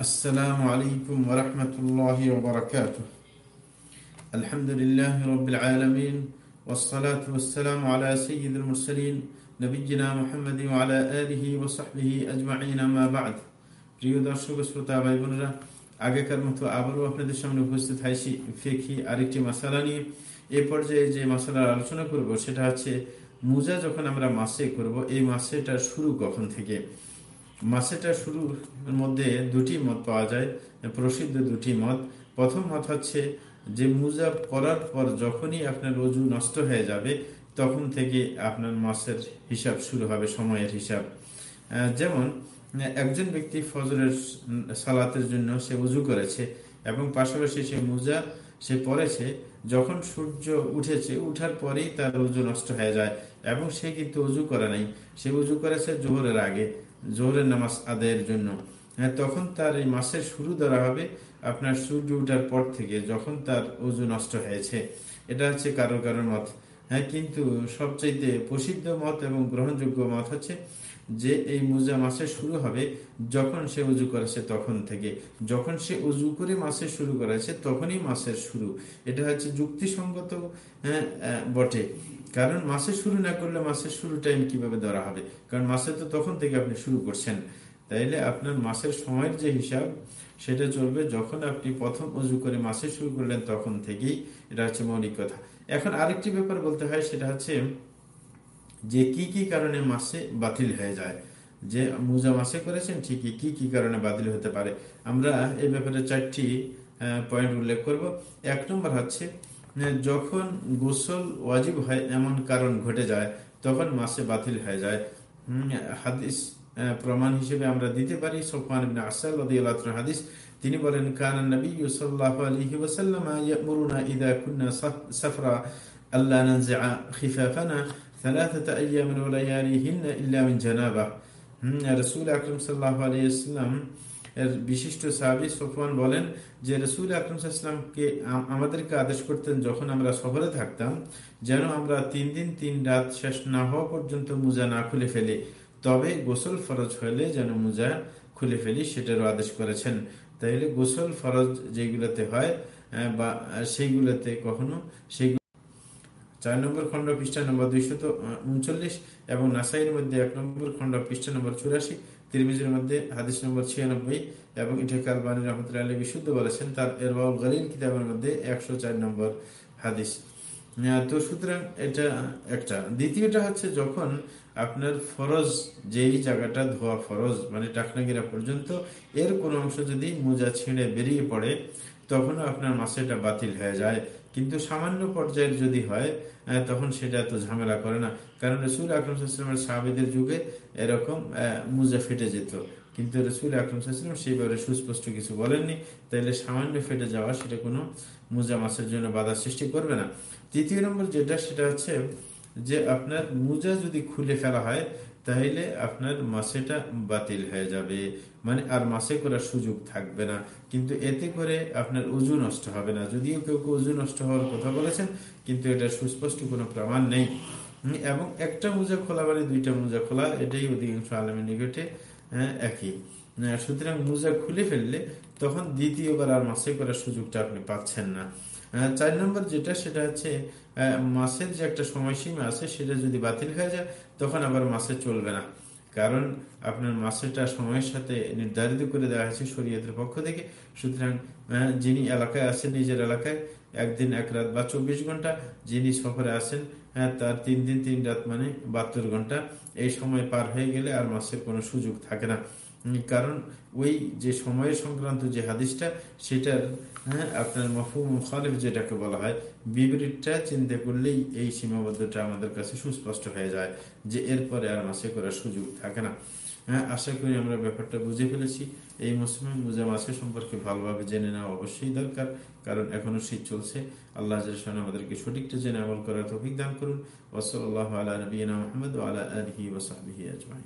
السلام عليكم ورحمة الله وبركاته الحمد لله رب العالمين والصلاة والسلام على سيد المرسلين نبينا محمد وعلى آله وصحبه أجمعين ما بعد প্রিয় দর্শক শ্রোতা ভাই বোনেরা আগেকার মতো আবারও আপনাদের সামনে উপস্থিত হয়েছি ফেকি আরেকটি মশালা নিয়ে এ পর্যায়ে যে মশালার আলোচনা করব সেটা হচ্ছে মুজা যখন আমরা মাসে করব এই মাসেটা শুরু কখন থেকে মাসেটা শুরুর মধ্যে দুটি মত পাওয়া যায়, প্রসিদ্ধ দুটি মত। প্রথম মত হচ্ছে যে মুজা করার পর যখনই আপনার রজু নষ্ট হয়ে যাবে, তখন থেকে আপনার মাসের হিসাব শুরু হবে, সময়ের হিসাব। যেমন, একজন ব্যক্তি ফজরের সালাতের জন্য সে উজু করেছে এবং পাশাপাশি সে মুজা সে পড়েছে, যখন সূর্য উঠেছে, উঠার পরেই তার উজু নষ্ট হয়ে যায় এবং সে কিন্তু উজু করে নাই। সে উজু করেছে জোহরের আগে। জোহরের নামাজ আদায়ের জন্য। হ্যাঁ তখন তার এই মাসের শুরু ধরা হবে আপনার সূর্য উঠার পর থেকে, যখন তার ওজু নষ্ট হয়েছে। এটা হচ্ছে কারও কারও মত। হ্যাঁ কিন্তু সবচাইতে প্রসিদ্ধ মত এবং গ্রহণযোগ্য মত হচ্ছে যে এই মুজা মাসে শুরু হবে যখন সে উজু করেছে তখন থেকে। যখন সে উজু করে মাসে শুরু করেছে তখনই মাসের শুরু। এটা হচ্ছে যুক্তিসঙ্গত হ্যাঁ বটে। কারণ মাসে শুরু না করলে মাসের শুরু টাইম কীভাবে ধরা হবে? কারণ মাসে তো তখন থেকে আপনি শুরু করছেন। তাইলে আপনার মাসের সময়ের যে হিসাব, সেটা চলবে যখন আপনি প্রথম উজু করে মাসে শুরু করলেন তখন থেকেই। এটা হচ্ছে মৌলিক কথা। এখন আরেকটি ব্যাপার বলতে হয়, সেটা হচ্ছে যে কি কি কারণে মাসে বাতিল হয়ে যায়। যে মুজা মাসে করেছেন, ঠিকই। কি কি কারণে বাতিল হতে পারে? আমরা এই ব্যাপারে চারটি পয়েন্ট উল্লেখ করব। এক নম্বর হচ্ছে যখন গোসল ওয়াজিব হয় এমন কারণ ঘটে যায়, তখন মাসে বাতিল হয়ে যায়। হাদিস প্রমাণ হিসেবে আমরা দিতে পারি। সোফান হাদিস তিনি বলেন কান নবী সাল্লাল্লাহু আলাইহি ওয়াসাল্লাম ইয়ামুরুনা ইযা কুননা সাফরা আল্লা নানজিআ খিফাফানা ثلاثه ايام ولياليهن الا من جنابه রাসূল আকরাম সাল্লাল্লাহু আলাইহি ওয়াসাল্লাম এর বিশিষ্ট সাহাবী সোফান বলেন যে রসুল আকরমসাল্লামকে আমাদেরকে আদেশ করতেন যখন আমরা শহরে থাকতাম যেন আমরা তিন দিন তিন রাত শেষ না হওয়া পর্যন্ত মুজা না খুলে ফেলি তবে গোসল ফরজ হলে যেন মুজা খুলে ফেলি সেটারও আদেশ করেছেন তাইলে গোসল ফরজ যেগুলোতে হয় বা সেইগুলোতে কখনো সেইগুলো চার নম্বর খণ্ড পৃষ্ঠা নম্বর দুইশত উনচল্লিশ এবং নাসাইয়ের মধ্যে এক নম্বর খণ্ড পৃষ্ঠা নম্বর চুরাশি, তিরমিজের মধ্যে হাদিস নম্বর ছিয়ানব্বই এবং ইটেকাল বানী রহমতুল্লাহ আলী বিশুদ্ধ বলেছেন, তার এরবাউল গলিল কিতাবের মধ্যে একশো চার নম্বর হাদিস। তো সুতরাং এটা একটা। দ্বিতীয়টা হচ্ছে যখন আপনার ফরজ, যেই জায়গাটা ধোয়া ফরজ মানে টাকনাগিরা পর্যন্ত, এর কোন অংশ যদি মোজা ছিঁড়ে বেরিয়ে পড়ে, তখনও আপনার মাসেটা বাতিল হয়ে যায়। কিন্তু সামান্য পর্যায়ের যদি হয় তখন সেটা এত ঝামেলা করে না। কারণ রসুল আকরমের সাহাবিদের যুগে এরকম মুজা ফেটে যেত। কিন্তু রসুল আকরমসাল্লাম সেইভাবে সুস্পষ্ট কিছু বলেননি। তাইলে সামান্য ফেটে যাওয়া সেটা কোনো মুজা মাসের জন্য বাধা সৃষ্টি করবে না। তৃতীয় নম্বর যেটা, সেটা হচ্ছে যে আপনার মুজা যদি খুলে ফেলা হয় তাহলে আপনার মাসেটা বাতিল হয়ে যাবে। মানে আর মাসে করার সুযোগ থাকবে না। কিন্তু এতে করে আপনার উজু নষ্ট হবে না। যদিও কেউ কেউ উজু নষ্ট হওয়ার কথা বলেছেন, কিন্তু এটা সুস্পষ্ট কোনো প্রমাণ নেই। এবং একটা মোজা খোলা মানে দুইটা মোজা খোলা, এটাই অধিকাংশ আলমের নিকটে একই। সুতরাং মোজা খুলে ফেললে তখন দ্বিতীয়বার আর মাসে করার সুযোগটা আপনি পাচ্ছেন না। চার নম্বর যেটা, সেটা হচ্ছে মাসের যে একটা সময়সীমা আছে, সেটা যদি বাতিল হয়ে যায়, তখন আবার মাসে চলবে না। কারণ আপনার মাসেটা সময়ের সাথে নির্ধারিত করে দেওয়া হয়েছে শরীয়তের পক্ষ থেকে। সুতরাং যিনি এলাকায় আছেন নিজের এলাকায় একদিন, এক রাত বা চব্বিশ ঘণ্টা যিনি সফরে আসেন হ্যাঁ তার তিন দিন, তিন রাত মানে বাহাত্তর ঘণ্টা এই সময় পার হয়ে গেলে আর মাসের কোনো সুযোগ থাকে না। কারণ ওই যে সময় সংক্রান্ত যে হাদিসটা, সেটার হ্যাঁ আপনার মফুম খালিফ যেটাকে বলা হয় বিবৃতটা চিন্তা করলেই এই সীমাবদ্ধটা আমাদের কাছে সুস্পষ্ট হয়ে যায় যে এরপরে আর মাসে করার সুযোগ থাকে না। হ্যাঁ আশা করি আমরা ব্যাপারটা বুঝে ফেলেছি। এই মৌসুমে মুজা মাসে সম্পর্কে ভালোভাবে জেনে নেওয়া অবশ্যই দরকার, কারণ এখনও শীত চলছে। আল্লাহ আমাদেরকে সঠিকটা জেনে আমল করার অভিজ্ঞান করুন। ওসল আল্লাহ আলা নবীনা মোহাম্মদ আলা ওসাহি আজমাই